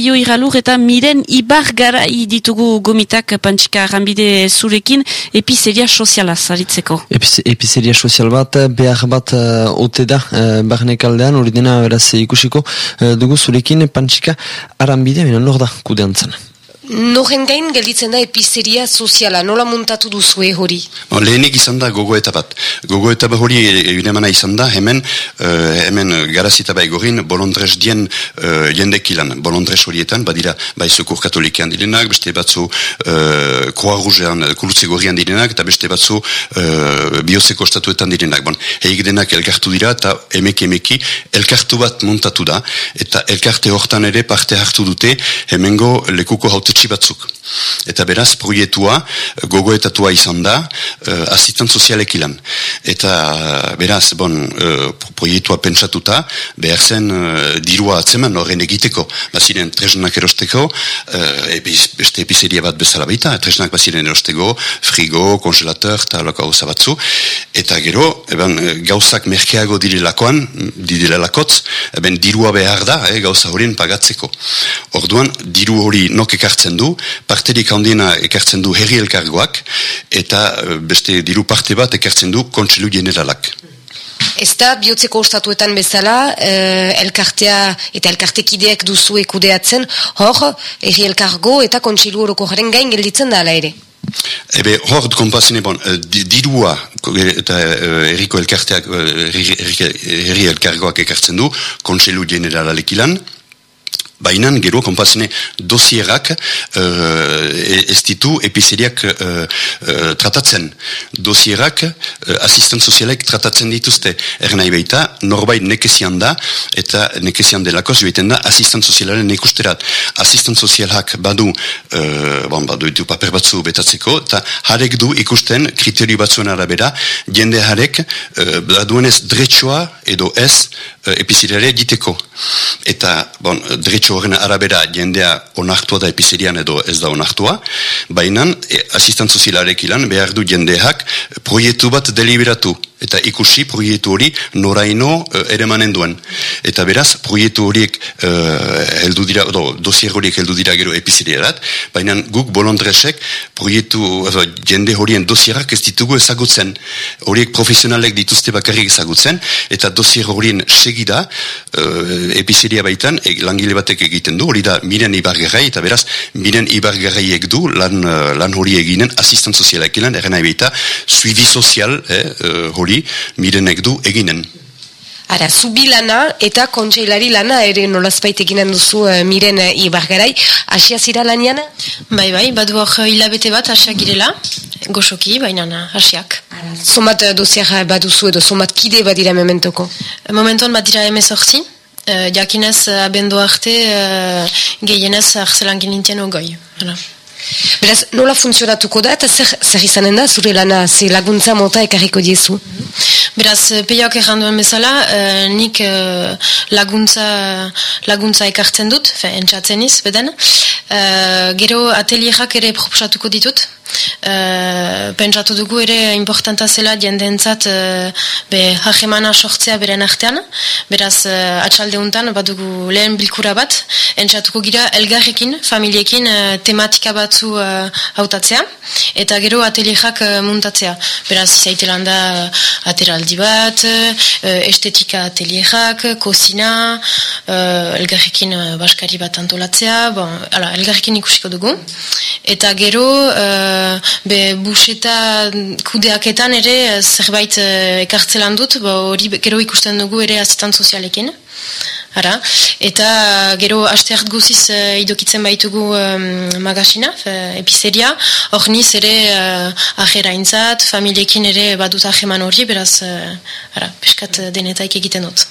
peio iralur eta miren ibar gara ditugu gomitak pantxika arranbide zurekin epizeria soziala zaritzeko. epizeria sozial bat, behar bat uh, ote da uh, barnek aldean, hori dena beraz ikusiko uh, dugu zurekin pantxika arranbide, bina nor da kudean Noren gain gelditzen da epizeria soziala, nola muntatu duzue hori? No, lehenik izan da gogo eta bat. Gogo eta bat hori egunemana izan da, hemen, uh, hemen garazita bai gorin, bolondrez dien uh, jendek ilan, bolondrez horietan, badira, bai zukur katolikean direnak, beste batzu uh, kroa rugean, kulutze gorrian direnak, eta beste batzu uh, biozeko statuetan direnak. Bon, heik denak elkartu dira, eta emeki emeki, elkartu bat muntatu da, eta elkarte hortan ere parte hartu dute, hemengo lekuko haute batzuk. Eta beraz, proietua, gogoetatua izan da, uh, asistan sozialek ilan. Eta beraz, bon, uh, proietua pentsatuta, behar zen uh, dirua atzeman horren egiteko. Baziren tresnak erosteko, uh, beste epizeria bat bezala baita, tresnak baziren erosteko, frigo, kongelator, eta loko hau batzu. Eta gero, eben, gauzak merkeago direlakoan, direlakotz, eben dirua behar da, eh, gauza horien pagatzeko. Orduan, diru hori nok ekartzen ekartzen du, parterik handiena ekartzen du herri elkargoak, eta eh, beste diru parte bat ekartzen du kontselu generalak. Ez da, bihotzeko ostatuetan bezala, eh, elkartea eta elkartekideak duzu ekudeatzen, hor, herri elkargo eta kontselu horoko jaren gain gelditzen da ala ere? Ebe, hor, kompazine, bon, uh, dirua eta uh, erriko elkarteak, herri elkargoak ekartzen du, kontselu generalak ilan, Baina, gero, kompazene, dosierak uh, ez ditu epizeriak uh, uh, tratatzen. Dosierak uh, asistent sozialek tratatzen dituzte. Ernai baita, norbait nekezian da, eta nekezian delako zueten da, asistent sozialaren nekusterat. Asistent sozialak badu, uh, bon, badu ditu paper batzu betatzeko, eta harek du ikusten kriterio batzuen arabera, jende harek uh, baduenez dretsua edo ez uh, epizeriare diteko. Eta, bon, dretsua horren arabera jendea onartua da epizerian edo ez da onartua, baina e, asistant sozialarek ilan behar du jendeak proiektu bat deliberatu eta ikusi proiektu hori noraino uh, ere manen duen. Eta beraz, proiektu horiek uh, heldu dira, do, dosier horiek heldu dira gero epizeriarat, baina guk bolondresek proiektu, also, jende horien dosierak ez ditugu ezagutzen. Horiek profesionalek dituzte bakarrik ezagutzen, eta dosier horien segida uh, epizeria baitan, e, langile batek egiten du, hori da miren ibargerrai, eta beraz, miren ibargerraiek du lan, lan hori eginen, asistant sozialak ilan, erena ebita, suivi sozial, eh, hori hori mirenek du eginen. Ara, zubi lana eta kontseilari lana ere nolazpait eginen duzu uh, miren uh, ibargarai. Asia zira lanian? Bai, bai, badu hor hilabete bat asia girela, goxoki, baina asiak. Zomat dosiak baduzu edo, zomat kide badira mementoko? Momentuan badira emezortzi, uh, jakinez abendu arte uh, gehienez arzelan ginintien ogoi. Beraz, nola funtzionatuko da eta zer, zer izanen da zure lana, ze laguntza mota ekarriko diezu? Beraz, peioak erranduen bezala, uh, nik uh, laguntza, laguntza ekartzen dut, fe, entzatzen iz, beden. Uh, gero atelierak ere proposatuko ditut, Uh, pentsatu dugu ere importanta zela jendeentzat uh, be hajemana sortzea beren artean. Beraz uh, atxalde untan badugu lehen bilkura bat. Entzatuko gira elgarrekin, familiekin uh, tematika batzu uh, hautatzea. Eta gero atelierak uh, muntatzea. Beraz izaitelan da uh, ateraldi bat uh, estetika atelierak, kozina uh, elgarrekin uh, baskari bat antolatzea. Bon, ala, elgarrekin ikusiko dugu eta gero be buseta kudeaketan ere eh, zerbait uh, ekartzelan dut, hori gero ikusten dugu ere azitan sozialekin. Ara, eta gero aste hart guziz uh, idokitzen baitugu um, magasina, epizeria, hor niz ere uh, ajera intzat, familiekin ere badut ajeman hori, beraz, uh, ara, peskat denetaik egiten dut.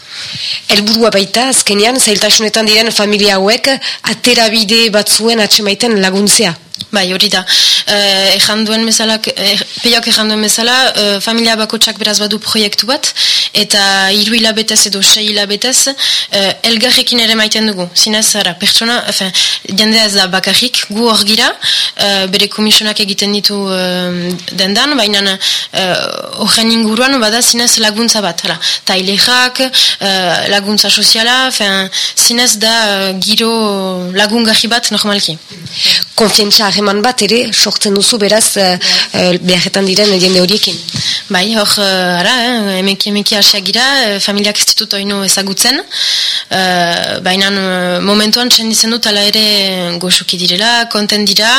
Elburua baita, azkenean, zailtasunetan diren familia hauek, aterabide batzuen atxemaiten laguntzea. Bai, hori da. Eh, Ejan duen bezala, eh, peiok ejan duen bezala, eh, familia bakotsak beraz badu proiektu bat, eta hiru hilabetez edo sei hilabetez, eh, elgarrekin ere maiten dugu. Zinez, ara, pertsona, efen, jendea ez da bakarrik, gu hor gira, eh, bere komisionak egiten ditu eh, dendan, baina eh, horren inguruan bada zinez laguntza bat, hala. Tailexak, eh, laguntza soziala, efen, zinez da eh, giro lagungarri bat normalki. Konfientza hageman bat ere, sortzen duzu beraz uh, beharretan diren jende horiekin. Bai, hor, uh, ara, eh, emeki emeki hasiak gira, eh, familiak ez ditut oino ezagutzen, uh, baina uh, momentuan txen dizen dut ala ere goxuki direla, konten dira,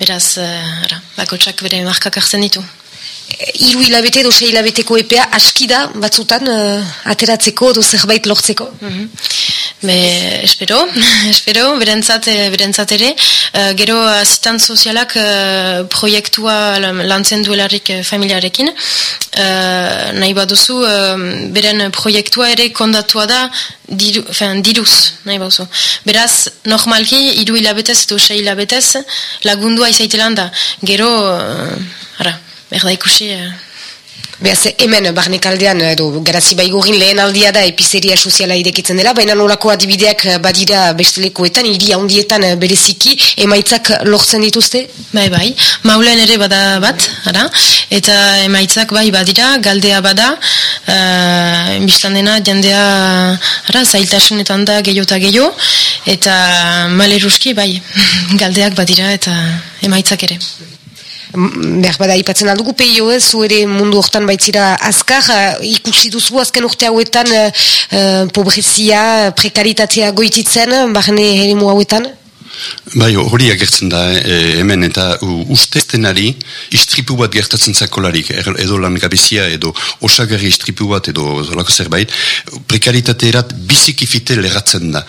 beraz, uh, ara, bakotsak bere markak hartzen ditu. Hiru hilabete edo sei hilabeteko epea aski da batzutan uh, ateratzeko edo zerbait lortzeko. Mhm. Be, espero, espero, berentzat, eh, berentzat ere, eh, gero asitan sozialak eh, proiektua lan- lantzen duelarik eh, familiarekin, uh, nahi baduzu, eh, beren proiektua ere kondatua da diru, fen, diruz, nahi baduzu. Beraz, normalki, hiru hilabetez edo sei hilabetez, lagundua izaitelan da. Gero, uh, ara, berda ikusi... eh, Beaz, hemen barnekaldean edo garazi baigurin lehen aldia da epizeria soziala irekitzen dela, baina nolako adibideak eh, badira bestelekoetan, hiri handietan eh, bereziki, emaitzak lortzen dituzte? Bai, bai. Maulen ere bada bat, ara. Eta emaitzak bai badira, galdea bada. Uh, Bistan dena, jendea, ara, zailtasunetan da gehiago eta gehiago. Eta maleruski, bai, galdeak badira eta emaitzak ere. M- Behar bada ipatzen aldugu peio ez, zu ere mundu hortan baitzira azkar, eh, ikusi duzu azken urte hauetan uh, pobrezia, prekaritatea goititzen, barne herimu hauetan? Bai, hori agertzen da, eh, hemen eta u- usteztenari istripu bat gertatzen zakolarik, er- edo lan gabezia, edo osagarri istripu bat, edo zolako zerbait, prekaritateerat biziki fite leratzen da.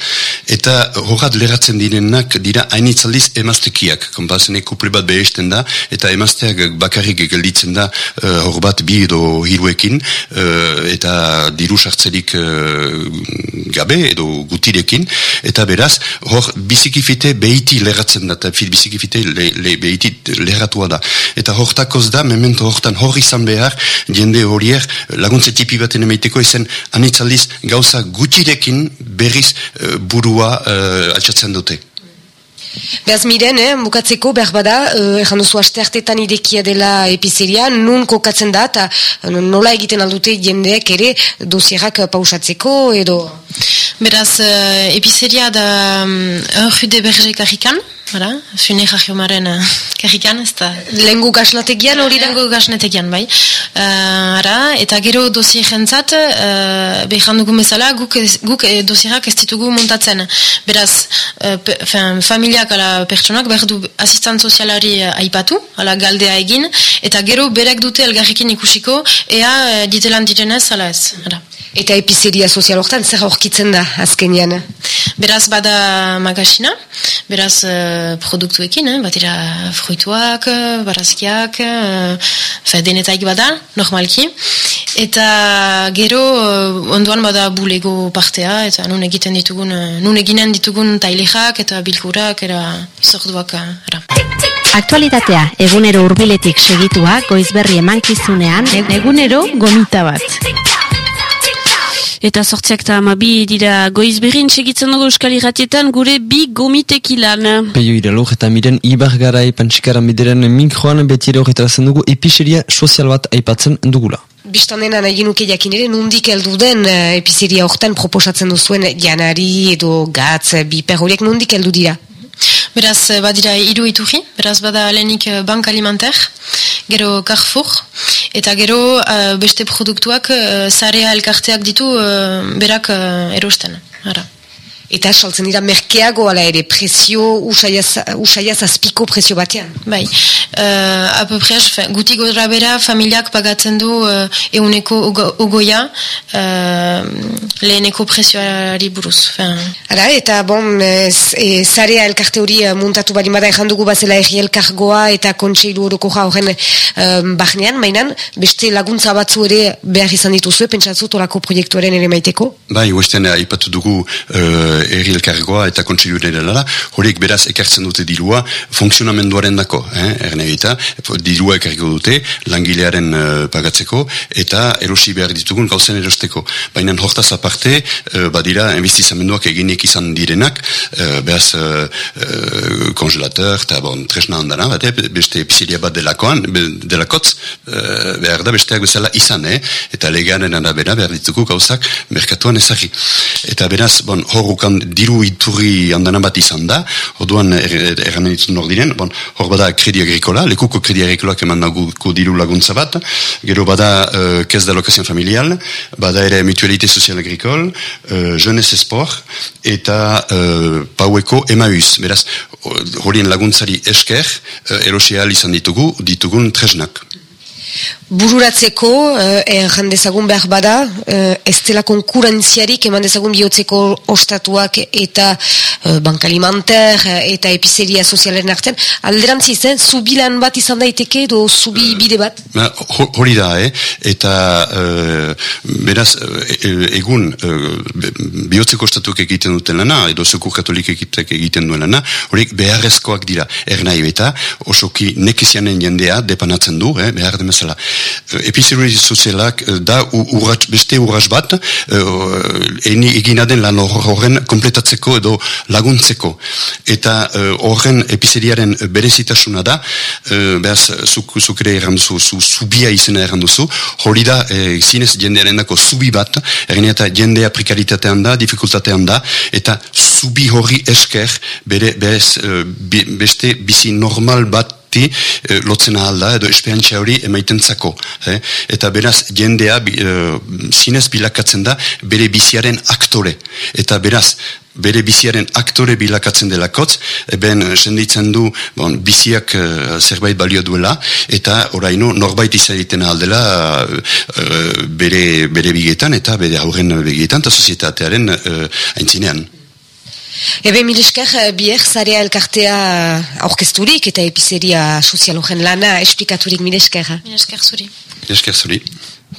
Eta horrat leratzen direnak dira hainitzaldiz emaztekiak, konpazen kuple bat behesten da, eta emazteak bakarrik gelditzen da eh, hor bat bi edo hiruekin, eh, eta diru sartzerik eh, gabe edo gutirekin, eta beraz, hor biziki fite behiti leratzen da, eta biziki fite le, le, behiti leratua da. Eta hortakoz da, memento hortan hor izan behar, jende horier laguntze tipi baten emaiteko izen anitzaldiz gauza gutirekin berriz eh, burua uh, atxatzen dute. Beaz miren, eh, bukatzeko behar bada, uh, erran duzu aste hartetan irekia dela epizeria, nun kokatzen da, eta eh, nola egiten aldute jendeek ere dosierak eh, pausatzeko, edo... Beraz, uh, epizeria da um, rue de Berger karrikan, ara, fune jajiomaren uh, karrikan, ez da... Lengu gasnategian hori da? Lehengo gasnetegian, bai. Uh, ara, eta gero dosie jentzat, uh, behan dugun bezala, guk, guk eh, dosierak ez ditugu montatzen. Beraz, uh, pe, fen, familiak ala pertsonak behar du asistant sozialari uh, aipatu, ala galdea egin, eta gero berek dute elgarrekin ikusiko, ea uh, ditelan direnez, ala ez. Ara. Eta epizeria sozial hortan zer aurkitzen da azkenean? Beraz bada magasina, beraz uh, produktuekin, eh, batera fruituak, eh, barazkiak, uh, fe, denetaik bada, normalki. Eta gero ondoan bada bulego partea, eta nun egiten ditugun, nun eginen ditugun tailexak eta bilkurak, era izorduak, era. Aktualitatea egunero hurbiletik segitua goizberri emankizunean egunero gomita bat. Eta sortziak eta amabi dira goiz berrin segitzen dugu euskal irratietan gure bi gomitekilan. Peio iralur eta miren ibar garai pantxikaran bideren mikroan beti ere horretarazen dugu episeria sozial bat aipatzen dugula. Bistanena nahi nuke jakin ere, nundik heldu den uh, epizeria hortan proposatzen duzuen janari edo gatz, eh, biper horiek nundik heldu dira? Beraz, eh, badira hiru iturri, beraz bada lehenik eh, bank alimenter, gero Carrefour, eta gero eh, beste produktuak uh, zarea elkarteak ditu eh, berak eh, erosten. Ara. Eta saltzen dira merkeago ala ere, presio usaiaz, azpiko presio batean. Bai, uh, apopres, guti gora bera familiak pagatzen du uh, euneko ugo, ugoia uh, leheneko presioari buruz. Fin, Ara, eta bon, e, z- e, zarea elkarte hori muntatu bali bada dugu bazela erri elkargoa eta kontseilu horoko horren um, bahnean, mainan, beste laguntza batzu ere behar izan dituzue, pentsatzu tolako proiektuaren ere maiteko? Bai, uesten aipatu dugu uh, erri elkargoa eta kontseilu dela, horiek beraz ekartzen dute dilua funtzionamenduaren dako, eh, erne eta dilua ekargo dute langilearen pagatzeko eta erosi behar ditugun gauzen erosteko. Baina hortaz aparte, uh, badira, enbistizamenduak eginik izan direnak, uh, behaz uh, uh, kongelateur, eta bon, tresna ondana, bate, beste pizzeria bat delakoan, delakotz, uh, behar da besteak bezala izan, eh? eta legaren arabera behar ditugu gauzak merkatuan ezagri. Eta beraz, bon, horrukan diru iturri handana bat izan da, orduan erramen er, ditu nor diren, bon, hor bada kredi agrikola, lekuko kredi agrikola eman naguko diru laguntza bat, gero bada uh, kez da lokazioan familial, bada ere mutualite sozial agrikol, uh, jeunesse esport, eta uh, paueko emaus, beraz, horien laguntzari esker, uh, erosia izan ditugu, ditugun tresnak bururatzeko, eh, dezagun behar bada, eh, ez dela konkurentziarik eman dezagun bihotzeko ostatuak eta eh, bankalimanter eh, eta epizeria sozialen artean, alderantzi zen, zubilan bat izan daiteke edo zubi eh, bide bat? Hori da, eh? eta eh, beraz, eh, egun eh, bihotzeko ostatuak egiten duten lana, edo zekur katolik egiten duen lana, horiek beharrezkoak dira, ernai beta, osoki nekezianen jendea depanatzen du, eh, behar demezela. Eh, epizerri sozialak da urrat, beste urras bat uh, eni eginaden lan horren kompletatzeko edo laguntzeko. Eta horren uh, epizeriaren berezitasuna da uh, behaz zuk, zukere erranduzu zu, zubia izena erranduzu hori da uh, zinez jendearen dako zubi bat erren eta jendea prekaritatean da dificultatean da eta zubi hori esker bere, bez, uh, beste bizi normal bat bati e, lotzen ahalda edo esperantza hori emaitentzako. Eh? Eta beraz, jendea e, zinez bilakatzen da bere biziaren aktore. Eta beraz, bere biziaren aktore bilakatzen delakotz, eben senditzen du bon, biziak uh, zerbait balio duela, eta oraino norbait izaiten aldela uh, bere, bere bigetan eta bere aurren bigetan eta sozietatearen uh, aintzinean. Ebe milesker, eh, bier zarea elkartea aurkezturik eta epizeria sozialogen lana esplikaturik milesker. Milesker zuri. Milesker zuri.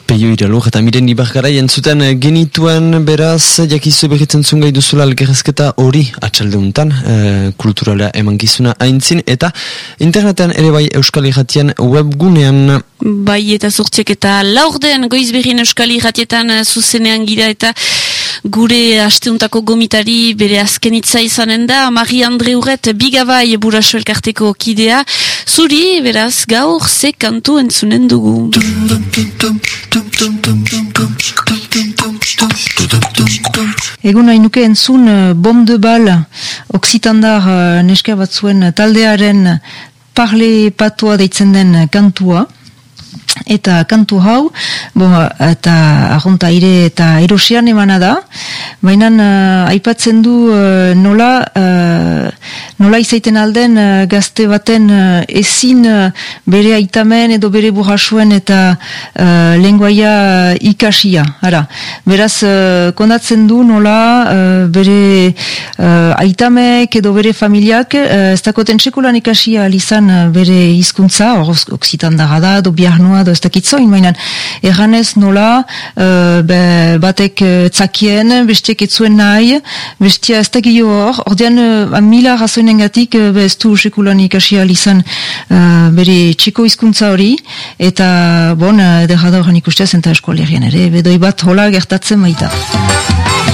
Peio iralur eta miren ibargara jentzuten eh, genituen beraz jakizu behitzen zungai duzula algerrezketa hori atxaldeuntan e, kulturala eman gizuna haintzin eta internetean ere bai euskal irratien webgunean Bai eta zurtziek eta laurden goizberien euskal irratietan zuzenean gira eta gure asteuntako gomitari bere azkenitza izanen da, Mari Andre Urret bigabai buraso elkarteko kidea, zuri beraz gaur ze kantu entzunen dugu. Egun nahi entzun uh, bom de bal oksitandar uh, neska batzuen taldearen parle patua deitzen den kantua eta kantu hau, bo, eta arronta aire eta erosian emana da, baina uh, aipatzen du uh, nola, uh, nola izaiten alden uh, gazte baten uh, ezin uh, bere aitamen edo bere burrasuen eta uh, lenguaia ikasia. Ara, beraz, uh, kondatzen du nola bere aitamek edo bere familiak uh, ez dakoten sekulan ikasia alizan bere hizkuntza, oksitan daga da, do biarnoa, do ez dakitzoin, baina erranez nola be, batek uh, tzakien, bestiek etzuen nahi, bestia ez dakio hor, ordean uh, mila razoinen gatik uh, ez du sekulan ikasi alizan uh, bere txiko hizkuntza hori, eta bon, uh, derrada horren ikustez, eta eskualerian ere, bedoi bat hola gertatzen baita.